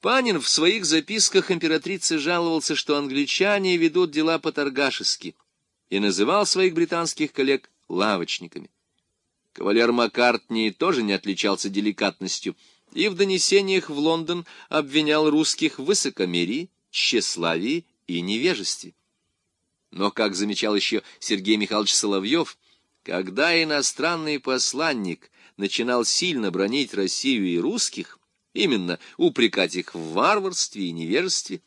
Панин в своих записках императрице жаловался, что англичане ведут дела по-торгашески, и называл своих британских коллег лавочниками. Кавалер Маккартни тоже не отличался деликатностью, и в донесениях в Лондон обвинял русских в высокомерии, тщеславии и невежестве. Но, как замечал еще Сергей Михайлович Соловьев, когда иностранный посланник начинал сильно бронить Россию и русских, именно упрекать их в варварстве и невежестве,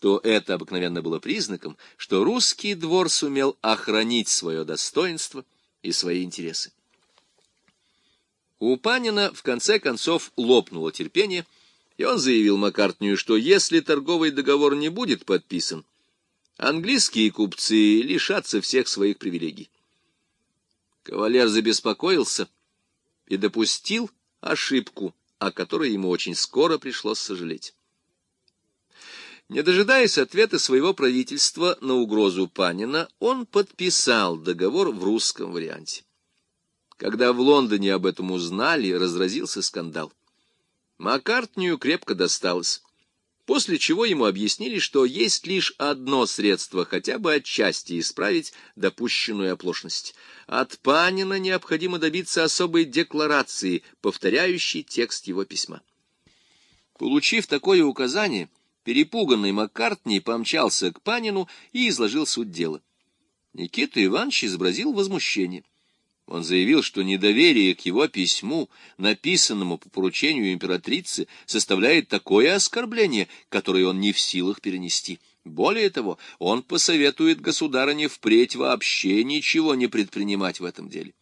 то это обыкновенно было признаком, что русский двор сумел охранить свое достоинство и свои интересы. У Панина в конце концов лопнуло терпение, и он заявил Маккартнию, что если торговый договор не будет подписан, английские купцы лишатся всех своих привилегий. Кавалер забеспокоился и допустил ошибку, о которой ему очень скоро пришлось сожалеть. Не дожидаясь ответа своего правительства на угрозу Панина, он подписал договор в русском варианте. Когда в Лондоне об этом узнали, разразился скандал. Маккартнию крепко досталось, после чего ему объяснили, что есть лишь одно средство хотя бы отчасти исправить допущенную оплошность. От Панина необходимо добиться особой декларации, повторяющей текст его письма. Получив такое указание, перепуганный Маккартни помчался к Панину и изложил суть дела. Никита Иванович изобразил возмущение. Он заявил, что недоверие к его письму, написанному по поручению императрицы, составляет такое оскорбление, которое он не в силах перенести. Более того, он посоветует государыне впредь вообще ничего не предпринимать в этом деле.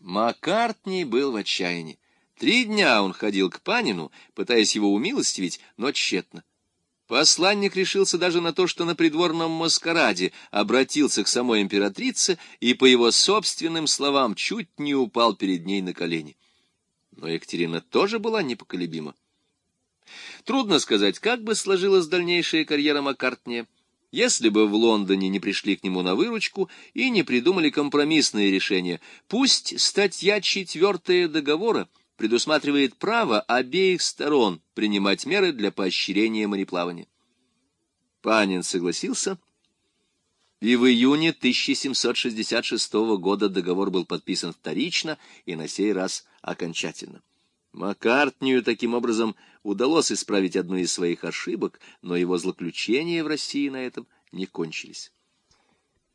Маккартни был в отчаянии. Три дня он ходил к Панину, пытаясь его умилостивить, но тщетно. Посланник решился даже на то, что на придворном маскараде обратился к самой императрице и, по его собственным словам, чуть не упал перед ней на колени. Но Екатерина тоже была непоколебима. Трудно сказать, как бы сложилась дальнейшая карьера Маккартния, если бы в Лондоне не пришли к нему на выручку и не придумали компромиссные решения. Пусть статья четвертая договора — предусматривает право обеих сторон принимать меры для поощрения мореплавания. Панин согласился, и в июне 1766 года договор был подписан вторично и на сей раз окончательно. Маккартнию таким образом удалось исправить одну из своих ошибок, но его злоключения в России на этом не кончились.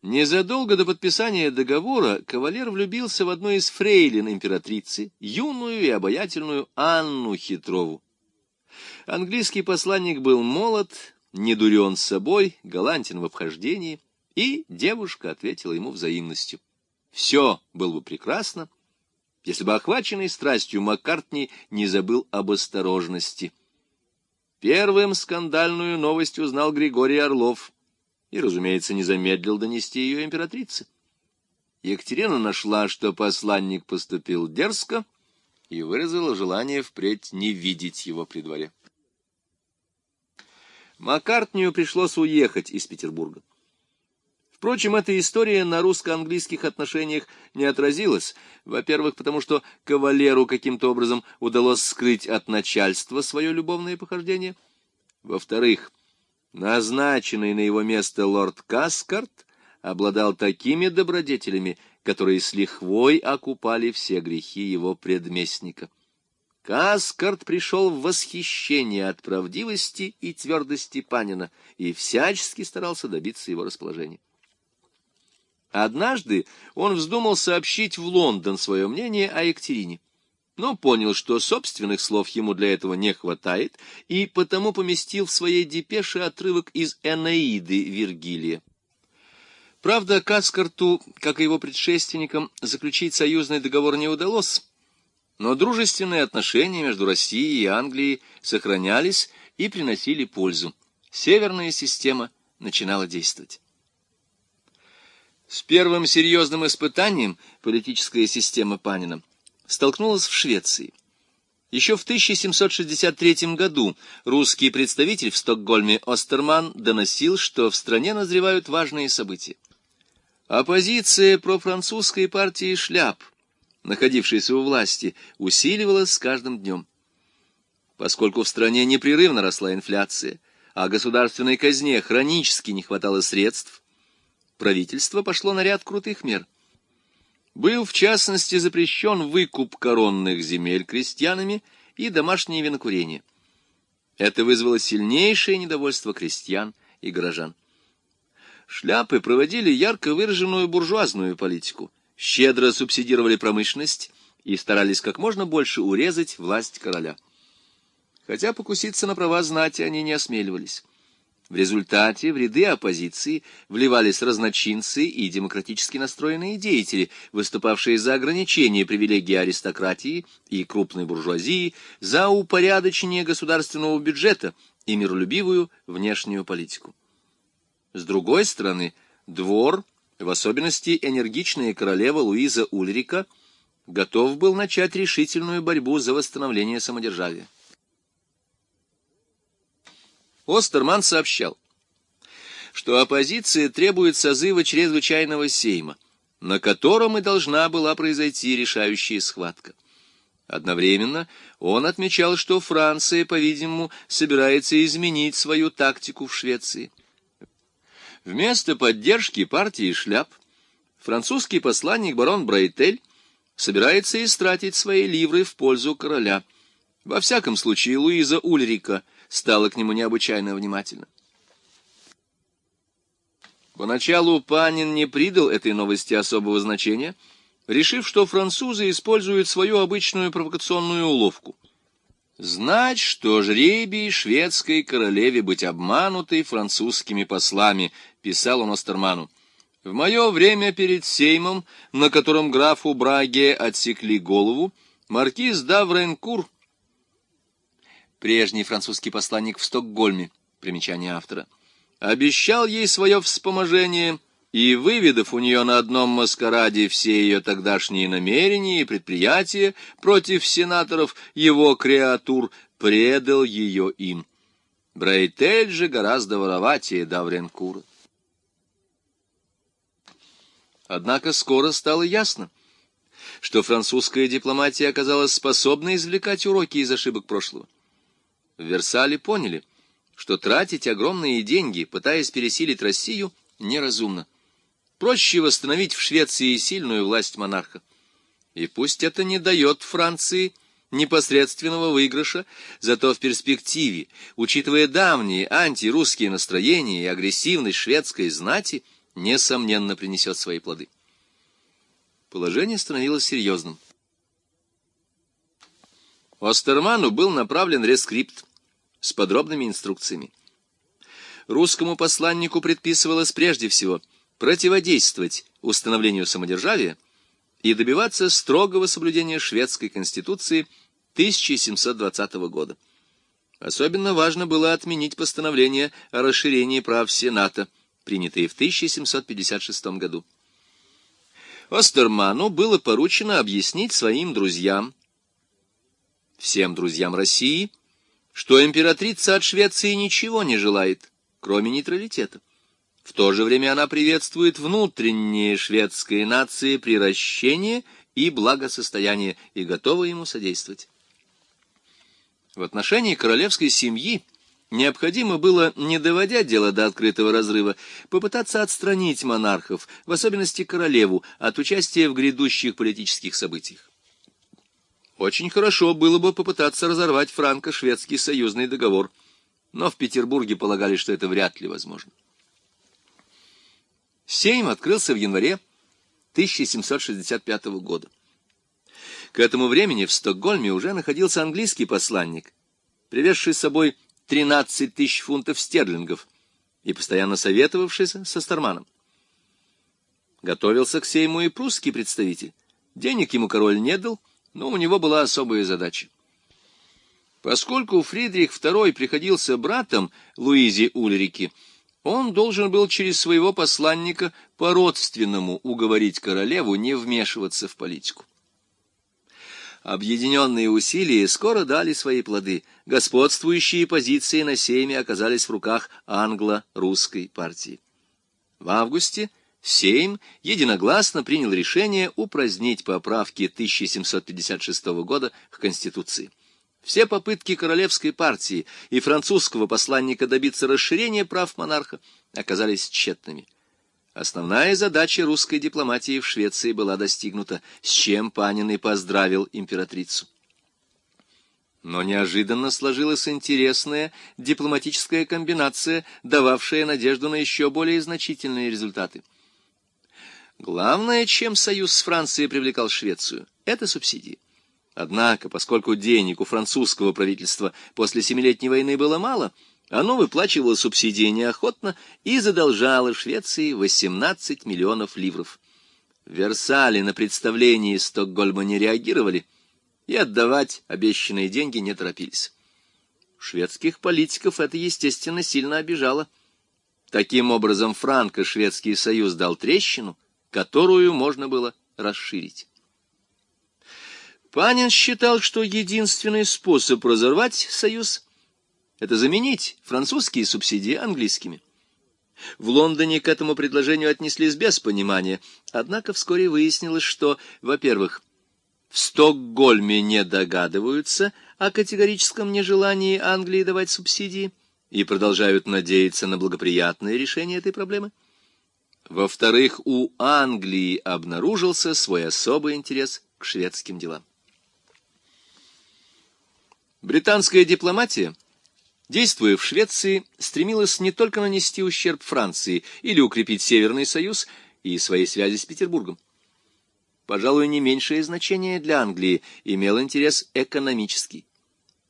Незадолго до подписания договора кавалер влюбился в одну из фрейлин императрицы, юную и обаятельную Анну Хитрову. Английский посланник был молод, не дурен с собой, галантен в обхождении, и девушка ответила ему взаимностью. Все было бы прекрасно, если бы охваченный страстью Маккартни не забыл об осторожности. Первым скандальную новость узнал Григорий Орлов — и, разумеется, не замедлил донести ее императрице. Екатерина нашла, что посланник поступил дерзко, и выразила желание впредь не видеть его при дворе. Маккартнию пришлось уехать из Петербурга. Впрочем, эта история на русско-английских отношениях не отразилась. Во-первых, потому что кавалеру каким-то образом удалось скрыть от начальства свое любовное похождение. Во-вторых, Назначенный на его место лорд Каскарт обладал такими добродетелями, которые с лихвой окупали все грехи его предместника. Каскарт пришел в восхищение от правдивости и твердости Панина и всячески старался добиться его расположения. Однажды он вздумал сообщить в Лондон свое мнение о Екатерине но понял, что собственных слов ему для этого не хватает, и потому поместил в своей депеше отрывок из Энеиды Вергилия. Правда, Каскарту, как и его предшественникам, заключить союзный договор не удалось, но дружественные отношения между Россией и Англией сохранялись и приносили пользу. Северная система начинала действовать. С первым серьезным испытанием политическая система Панина столкнулась в Швеции. Еще в 1763 году русский представитель в Стокгольме Остерман доносил, что в стране назревают важные события. Оппозиция профранцузской партии «Шляп», находившейся у власти, усиливалась с каждым днем. Поскольку в стране непрерывно росла инфляция, а государственной казне хронически не хватало средств, правительство пошло на ряд крутых мер. Был, в частности, запрещен выкуп коронных земель крестьянами и домашнее винокурение. Это вызвало сильнейшее недовольство крестьян и горожан. Шляпы проводили ярко выраженную буржуазную политику, щедро субсидировали промышленность и старались как можно больше урезать власть короля хотя покуситься на права знати они не осмеливались. В результате в ряды оппозиции вливались разночинцы и демократически настроенные деятели, выступавшие за ограничение привилегий аристократии и крупной буржуазии, за упорядочение государственного бюджета и миролюбивую внешнюю политику. С другой стороны, двор, в особенности энергичная королева Луиза Ульрика, готов был начать решительную борьбу за восстановление самодержавия. Остерман сообщал, что оппозиция требует созыва чрезвычайного сейма, на котором и должна была произойти решающая схватка. Одновременно он отмечал, что Франция, по-видимому, собирается изменить свою тактику в Швеции. Вместо поддержки партии шляп французский посланник барон Брайтель собирается истратить свои ливры в пользу короля. Во всяком случае, Луиза Ульрика – стала к нему необычайно внимательна. Поначалу Панин не придал этой новости особого значения, решив, что французы используют свою обычную провокационную уловку. Знать, что жребий шведской королеве быть обманутой французскими послами, писал он Остерману. В мое время перед Сеймом, на котором графу Браге отсекли голову, маркиз Давренкур прежний французский посланник в Стокгольме, примечание автора, обещал ей свое вспоможение и, выведав у нее на одном маскараде все ее тогдашние намерения и предприятия против сенаторов, его креатур, предал ее им. Брейтель же гораздо вороватее Давренкура. Однако скоро стало ясно, что французская дипломатия оказалась способна извлекать уроки из ошибок прошлого. В Версале поняли, что тратить огромные деньги, пытаясь пересилить Россию, неразумно. Проще восстановить в Швеции сильную власть монарха. И пусть это не дает Франции непосредственного выигрыша, зато в перспективе, учитывая давние антирусские настроения и агрессивность шведской знати, несомненно принесет свои плоды. Положение становилось серьезным. Остерману был направлен рескрипт, с подробными инструкциями. Русскому посланнику предписывалось прежде всего противодействовать установлению самодержавия и добиваться строгого соблюдения шведской конституции 1720 года. Особенно важно было отменить постановление о расширении прав Сената, принятые в 1756 году. Остерману было поручено объяснить своим друзьям, всем друзьям России, что императрица от Швеции ничего не желает, кроме нейтралитета. В то же время она приветствует внутренние шведской нации приращение и благосостояние и готова ему содействовать. В отношении королевской семьи необходимо было, не доводя дело до открытого разрыва, попытаться отстранить монархов, в особенности королеву, от участия в грядущих политических событиях. Очень хорошо было бы попытаться разорвать франко-шведский союзный договор, но в Петербурге полагали, что это вряд ли возможно. Сейм открылся в январе 1765 года. К этому времени в Стокгольме уже находился английский посланник, привезший с собой 13 тысяч фунтов стерлингов и постоянно советовавшийся со Старманом. Готовился к Сейму и прусский представитель. Денег ему король не дал, но у него была особая задача. Поскольку Фридрих II приходился братом Луизе Ульрике, он должен был через своего посланника по-родственному уговорить королеву не вмешиваться в политику. Объединенные усилия скоро дали свои плоды. Господствующие позиции на сейме оказались в руках англо-русской партии. В августе Сейм единогласно принял решение упразднить поправки 1756 года к Конституции. Все попытки королевской партии и французского посланника добиться расширения прав монарха оказались тщетными. Основная задача русской дипломатии в Швеции была достигнута, с чем Панин и поздравил императрицу. Но неожиданно сложилась интересная дипломатическая комбинация, дававшая надежду на еще более значительные результаты. Главное, чем союз с Францией привлекал Швецию, это субсидии. Однако, поскольку денег у французского правительства после Семилетней войны было мало, оно выплачивало субсидии неохотно и задолжало Швеции 18 миллионов ливров. В Версале на представлении Стокгольма не реагировали и отдавать обещанные деньги не торопились. Шведских политиков это, естественно, сильно обижало. Таким образом, франко-шведский союз дал трещину, которую можно было расширить. Панин считал, что единственный способ разорвать союз — это заменить французские субсидии английскими. В Лондоне к этому предложению отнеслись без понимания, однако вскоре выяснилось, что, во-первых, в Стокгольме не догадываются о категорическом нежелании Англии давать субсидии и продолжают надеяться на благоприятное решение этой проблемы. Во-вторых, у Англии обнаружился свой особый интерес к шведским делам. Британская дипломатия, действуя в Швеции, стремилась не только нанести ущерб Франции или укрепить Северный Союз и свои связи с Петербургом. Пожалуй, не меньшее значение для Англии имел интерес экономический.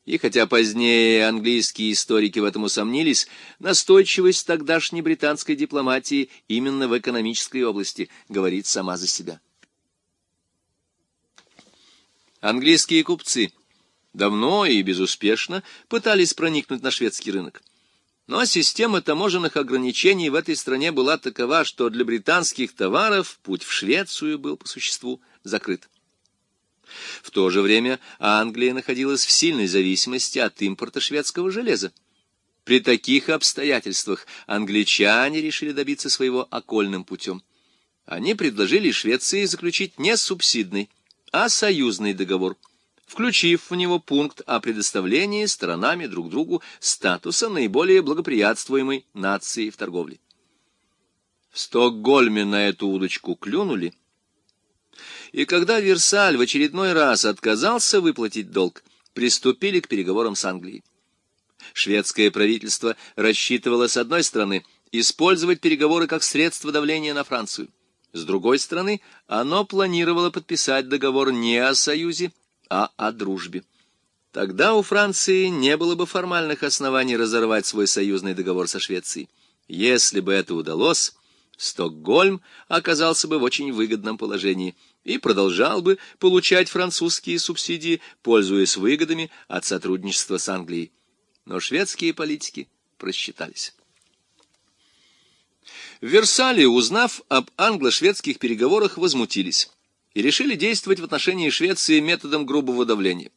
И хотя позднее английские историки в этом усомнились, настойчивость тогдашней британской дипломатии именно в экономической области говорит сама за себя. Английские купцы – давно и безуспешно пытались проникнуть на шведский рынок. Но система таможенных ограничений в этой стране была такова, что для британских товаров путь в Швецию был по существу закрыт. В то же время Англия находилась в сильной зависимости от импорта шведского железа. При таких обстоятельствах англичане решили добиться своего окольным путем. Они предложили Швеции заключить не субсидный, а союзный договор – включив в него пункт о предоставлении сторонами друг другу статуса наиболее благоприятствуемой нации в торговле. В Стокгольме на эту удочку клюнули, и когда Версаль в очередной раз отказался выплатить долг, приступили к переговорам с Англией. Шведское правительство рассчитывало, с одной стороны, использовать переговоры как средство давления на Францию. С другой стороны, оно планировало подписать договор не о союзе, а о дружбе. Тогда у Франции не было бы формальных оснований разорвать свой союзный договор со Швецией. Если бы это удалось, Стокгольм оказался бы в очень выгодном положении и продолжал бы получать французские субсидии, пользуясь выгодами от сотрудничества с Англией. Но шведские политики просчитались. В Версале, узнав об англо-шведских переговорах, возмутились и решили действовать в отношении Швеции методом грубого давления.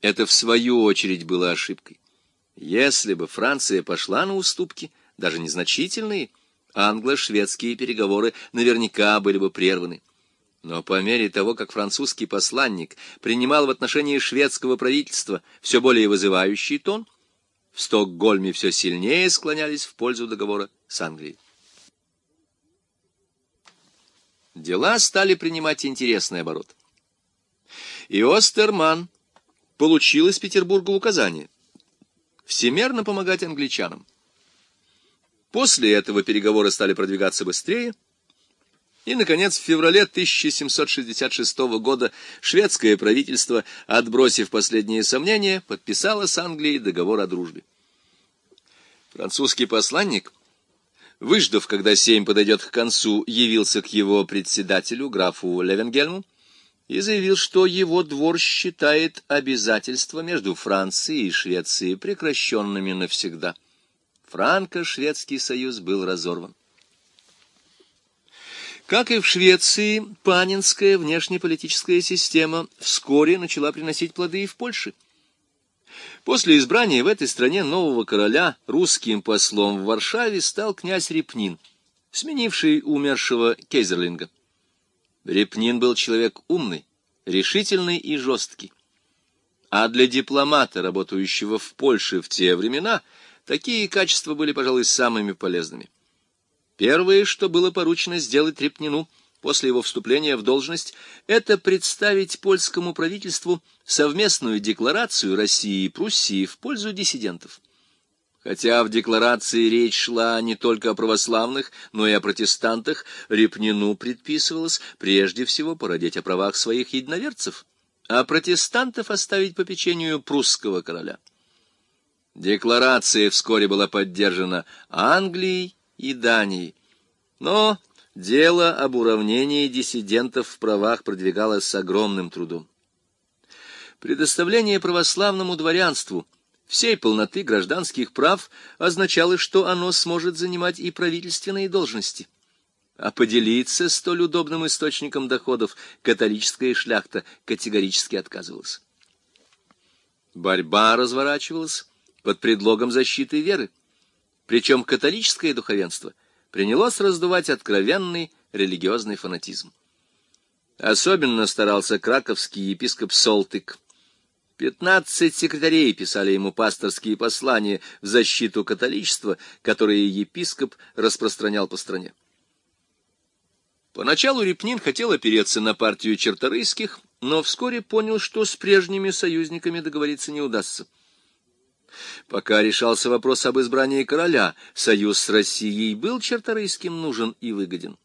Это, в свою очередь, было ошибкой. Если бы Франция пошла на уступки, даже незначительные, англо-шведские переговоры наверняка были бы прерваны. Но по мере того, как французский посланник принимал в отношении шведского правительства все более вызывающий тон, в Стокгольме все сильнее склонялись в пользу договора с Англией. дела стали принимать интересный оборот. И Остерман получил из Петербурга указание всемерно помогать англичанам. После этого переговоры стали продвигаться быстрее, и, наконец, в феврале 1766 года шведское правительство, отбросив последние сомнения, подписало с Англией договор о дружбе. Французский посланник выждав, когда семь подойдет к концу, явился к его председателю, графу Левенгельму, и заявил, что его двор считает обязательства между Францией и Швецией прекращенными навсегда. Франко-шведский союз был разорван. Как и в Швеции, панинская внешнеполитическая система вскоре начала приносить плоды и в Польше – После избрания в этой стране нового короля русским послом в Варшаве стал князь Репнин, сменивший умершего Кейзерлинга. Репнин был человек умный, решительный и жесткий. А для дипломата, работающего в Польше в те времена, такие качества были, пожалуй, самыми полезными. Первое, что было поручено сделать Репнину после его вступления в должность, это представить польскому правительству совместную декларацию России и Пруссии в пользу диссидентов. Хотя в декларации речь шла не только о православных, но и о протестантах, Репнину предписывалось прежде всего породить о правах своих единоверцев, а протестантов оставить по печенью прусского короля. Декларация вскоре была поддержана Англией и Данией, но дело об уравнении диссидентов в правах продвигалось с огромным трудом. Предоставление православному дворянству – всей полноты гражданских прав означало, что оно сможет занимать и правительственные должности. А поделиться столь удобным источником доходов католическая шляхта категорически отказывалась. Борьба разворачивалась под предлогом защиты веры. Причем католическое духовенство принялось раздувать откровенный религиозный фанатизм. Особенно старался краковский епископ Солтык, Пятнадцать секретарей писали ему пасторские послания в защиту католичества, которые епископ распространял по стране. Поначалу Репнин хотел опереться на партию черторийских, но вскоре понял, что с прежними союзниками договориться не удастся. Пока решался вопрос об избрании короля, союз с Россией был черторийским нужен и выгоден.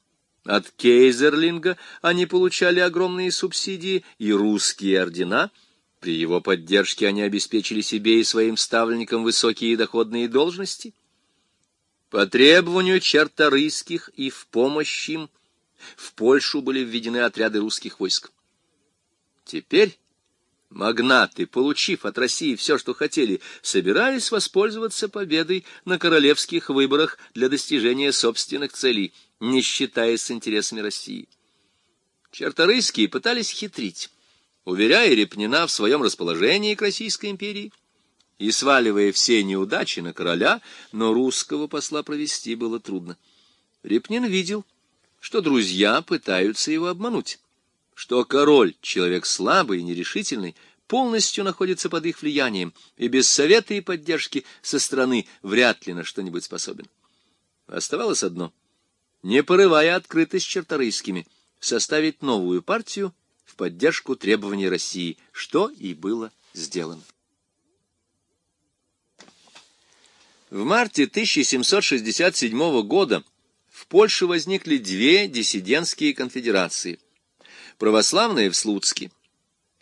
От Кейзерлинга они получали огромные субсидии и русские ордена — при его поддержке они обеспечили себе и своим ставленникам высокие доходные должности. По требованию черторийских и в помощь им в Польшу были введены отряды русских войск. Теперь магнаты, получив от России все, что хотели, собирались воспользоваться победой на королевских выборах для достижения собственных целей, не считаясь с интересами России. Черторийские пытались хитрить уверяя Репнина в своем расположении к Российской империи и сваливая все неудачи на короля, но русского посла провести было трудно. Репнин видел, что друзья пытаются его обмануть, что король, человек слабый и нерешительный, полностью находится под их влиянием и без совета и поддержки со стороны вряд ли на что-нибудь способен. Оставалось одно — не порывая открытость черторийскими, составить новую партию в поддержку требований России, что и было сделано. В марте 1767 года в Польше возникли две диссидентские конфедерации – православная в Слуцке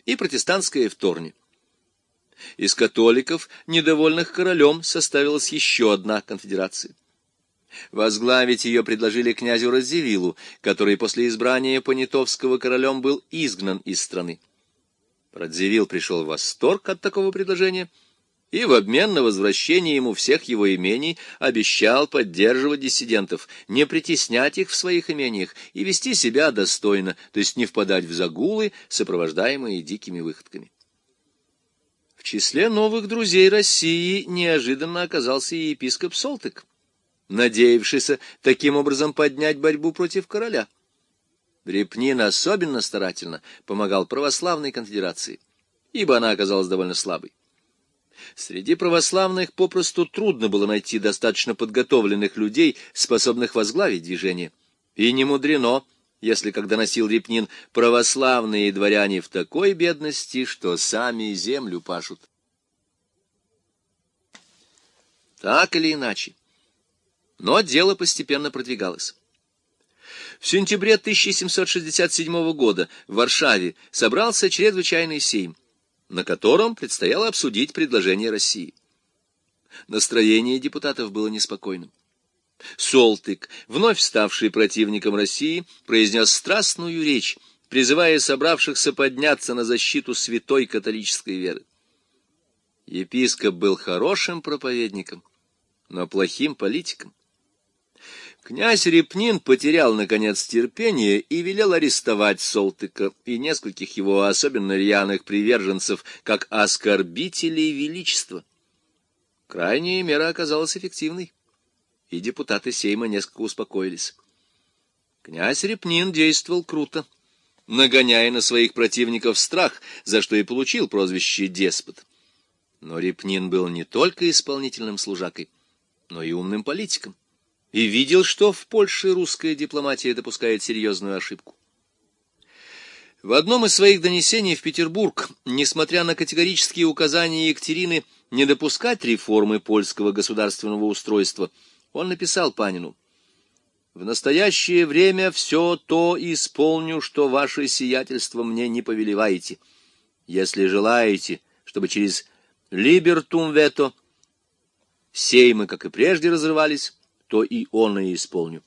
и протестантская в Торне. Из католиков, недовольных королем, составилась еще одна конфедерация. Возглавить ее предложили князю Радзивиллу, который после избрания Понятовского королем был изгнан из страны. Радзивилл пришел в восторг от такого предложения и в обмен на возвращение ему всех его имений обещал поддерживать диссидентов, не притеснять их в своих имениях и вести себя достойно, то есть не впадать в загулы, сопровождаемые дикими выходками. В числе новых друзей России неожиданно оказался и епископ Солтык надеявшийся таким образом поднять борьбу против короля. Репнин особенно старательно помогал православной конфедерации, ибо она оказалась довольно слабой. Среди православных попросту трудно было найти достаточно подготовленных людей, способных возглавить движение. И не мудрено, если, когда носил Репнин, православные дворяне в такой бедности, что сами землю пашут. Так или иначе, но дело постепенно продвигалось. В сентябре 1767 года в Варшаве собрался чрезвычайный сейм, на котором предстояло обсудить предложение России. Настроение депутатов было неспокойным. Солтык, вновь ставший противником России, произнес страстную речь, призывая собравшихся подняться на защиту святой католической веры. Епископ был хорошим проповедником, но плохим политиком. Князь Репнин потерял, наконец, терпение и велел арестовать Солтыка и нескольких его особенно рьяных приверженцев, как оскорбителей величества. Крайняя мера оказалась эффективной, и депутаты Сейма несколько успокоились. Князь Репнин действовал круто, нагоняя на своих противников страх, за что и получил прозвище «деспот». Но Репнин был не только исполнительным служакой, но и умным политиком, и видел, что в Польше русская дипломатия допускает серьезную ошибку. В одном из своих донесений в Петербург, несмотря на категорические указания Екатерины не допускать реформы польского государственного устройства, он написал Панину «В настоящее время все то исполню, что ваше сиятельство мне не повелеваете. Если желаете, чтобы через либертум вето сеймы, как и прежде, разрывались, то и он и исполню.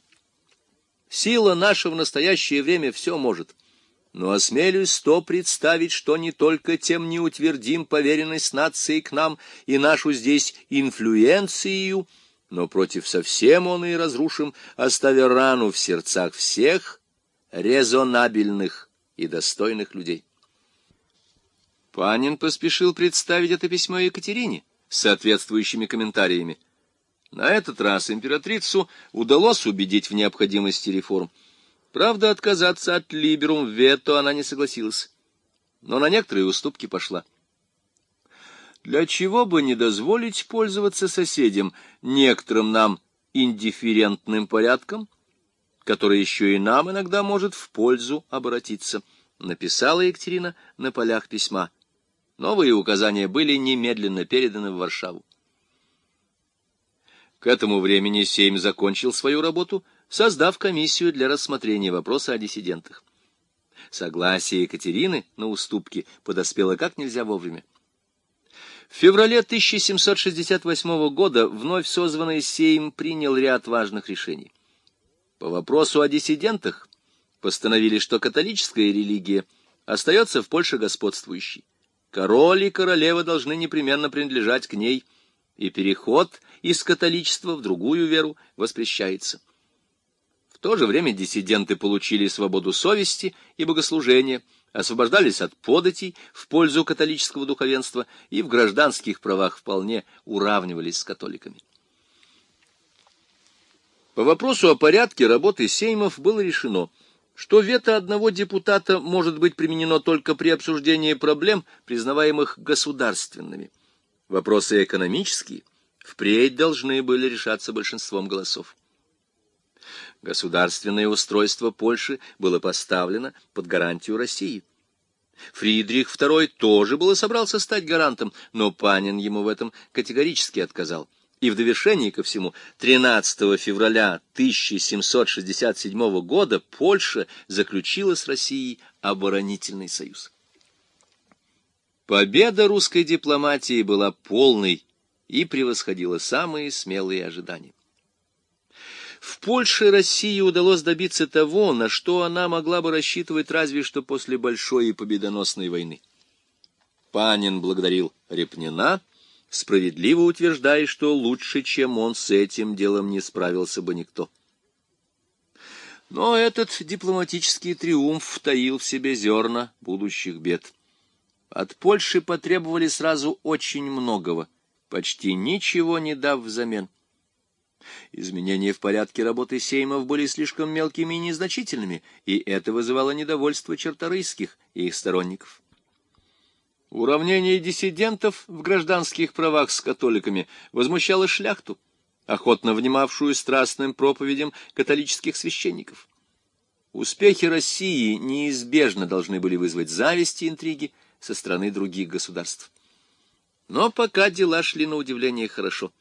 Сила наша в настоящее время все может» но осмелюсь то представить, что не только тем не утвердим поверенность нации к нам и нашу здесь инфлюенцию, но против совсем он и разрушим, оставя рану в сердцах всех резонабельных и достойных людей. Панин поспешил представить это письмо Екатерине соответствующими комментариями. На этот раз императрицу удалось убедить в необходимости реформ. Правда, отказаться от либерум вето она не согласилась, но на некоторые уступки пошла. Для чего бы не дозволить пользоваться соседям некоторым нам индифферентным порядком, который еще и нам иногда может в пользу обратиться, написала Екатерина на полях письма. Новые указания были немедленно переданы в Варшаву. К этому времени Сейм закончил свою работу создав комиссию для рассмотрения вопроса о диссидентах. Согласие Екатерины на уступки подоспело как нельзя вовремя. В феврале 1768 года вновь созванный Сейм принял ряд важных решений. По вопросу о диссидентах постановили, что католическая религия остается в Польше господствующей. Король и королева должны непременно принадлежать к ней, и переход из католичества в другую веру воспрещается то же время диссиденты получили свободу совести и богослужения, освобождались от податей в пользу католического духовенства и в гражданских правах вполне уравнивались с католиками. По вопросу о порядке работы сеймов было решено, что вето одного депутата может быть применено только при обсуждении проблем, признаваемых государственными. Вопросы экономические впредь должны были решаться большинством голосов. Государственное устройство Польши было поставлено под гарантию России. Фридрих II тоже было собрался стать гарантом, но Панин ему в этом категорически отказал. И в довершении ко всему 13 февраля 1767 года Польша заключила с Россией оборонительный союз. Победа русской дипломатии была полной и превосходила самые смелые ожидания. В Польше России удалось добиться того, на что она могла бы рассчитывать разве что после большой и победоносной войны. Панин благодарил Репнина, справедливо утверждая, что лучше, чем он с этим делом не справился бы никто. Но этот дипломатический триумф таил в себе зерна будущих бед. От Польши потребовали сразу очень многого, почти ничего не дав взамен. Изменения в порядке работы сеймов были слишком мелкими и незначительными, и это вызывало недовольство черторийских и их сторонников. Уравнение диссидентов в гражданских правах с католиками возмущало шляхту, охотно внимавшую страстным проповедям католических священников. Успехи России неизбежно должны были вызвать зависть и интриги со стороны других государств. Но пока дела шли на удивление хорошо.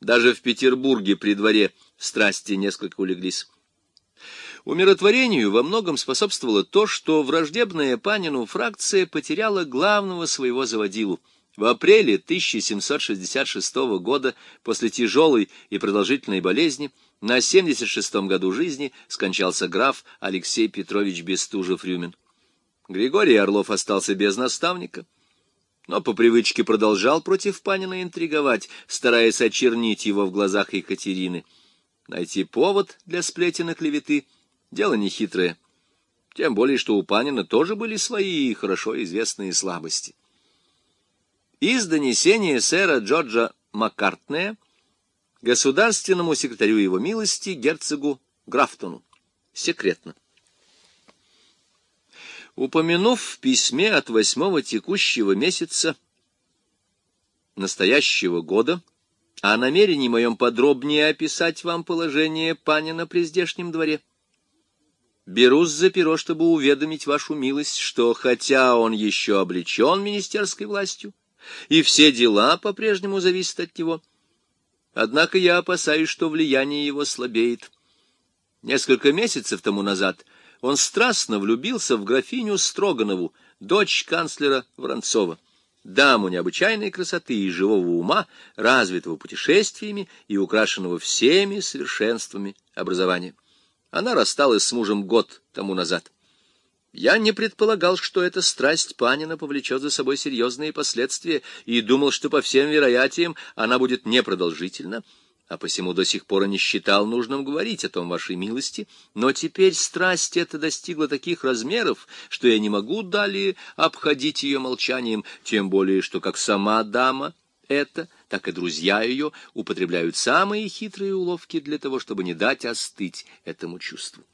Даже в Петербурге при дворе страсти несколько улеглись. Умиротворению во многом способствовало то, что враждебная Панину фракция потеряла главного своего заводилу. В апреле 1766 года, после тяжелой и продолжительной болезни, на 76-м году жизни скончался граф Алексей Петрович Бестужев-Рюмин. Григорий Орлов остался без наставника но по привычке продолжал против Панина интриговать, стараясь очернить его в глазах Екатерины. Найти повод для сплетен и клеветы — дело нехитрое. Тем более, что у Панина тоже были свои хорошо известные слабости. Из донесения сэра Джорджа Маккартнея государственному секретарю его милости герцогу Графтону. Секретно. Упомянув в письме от восьмого текущего месяца настоящего года о намерении моем подробнее описать вам положение Панина при здешнем дворе, берусь за перо, чтобы уведомить вашу милость, что хотя он еще облечен министерской властью, и все дела по-прежнему зависят от него, однако я опасаюсь, что влияние его слабеет. Несколько месяцев тому назад он страстно влюбился в графиню Строганову, дочь канцлера Воронцова, даму необычайной красоты и живого ума, развитого путешествиями и украшенного всеми совершенствами образования. Она рассталась с мужем год тому назад. Я не предполагал, что эта страсть Панина повлечет за собой серьезные последствия, и думал, что по всем вероятиям она будет непродолжительна, а посему до сих пор не считал нужным говорить о том вашей милости, но теперь страсть эта достигла таких размеров, что я не могу далее обходить ее молчанием, тем более, что как сама дама это, так и друзья ее употребляют самые хитрые уловки для того, чтобы не дать остыть этому чувству.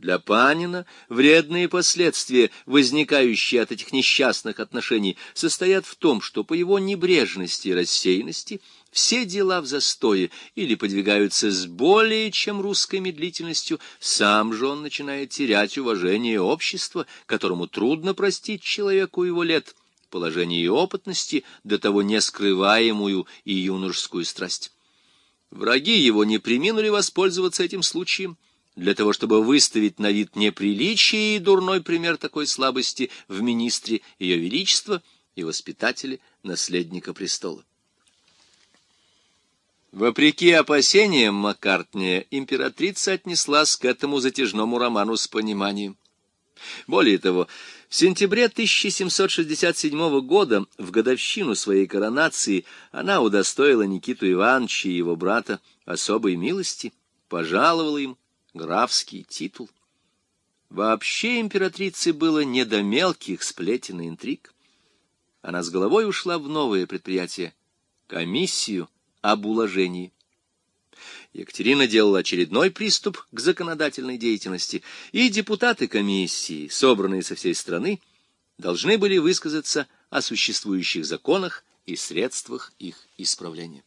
Для Панина вредные последствия, возникающие от этих несчастных отношений, состоят в том, что по его небрежности и рассеянности все дела в застое или подвигаются с более чем русской медлительностью, сам же он начинает терять уважение общества, которому трудно простить человеку его лет, положение и опытности, до того нескрываемую и юношескую страсть. Враги его не приминули воспользоваться этим случаем, для того, чтобы выставить на вид неприличие и дурной пример такой слабости в министре Ее Величества и воспитателе наследника престола. Вопреки опасениям Маккартни, императрица отнеслась к этому затяжному роману с пониманием. Более того, в сентябре 1767 года, в годовщину своей коронации, она удостоила Никиту Ивановича и его брата особой милости, пожаловала им графский титул. Вообще императрице было не до мелких сплетен и интриг. Она с головой ушла в новое предприятие — комиссию об уложении. Екатерина делала очередной приступ к законодательной деятельности, и депутаты комиссии, собранные со всей страны, должны были высказаться о существующих законах и средствах их исправления.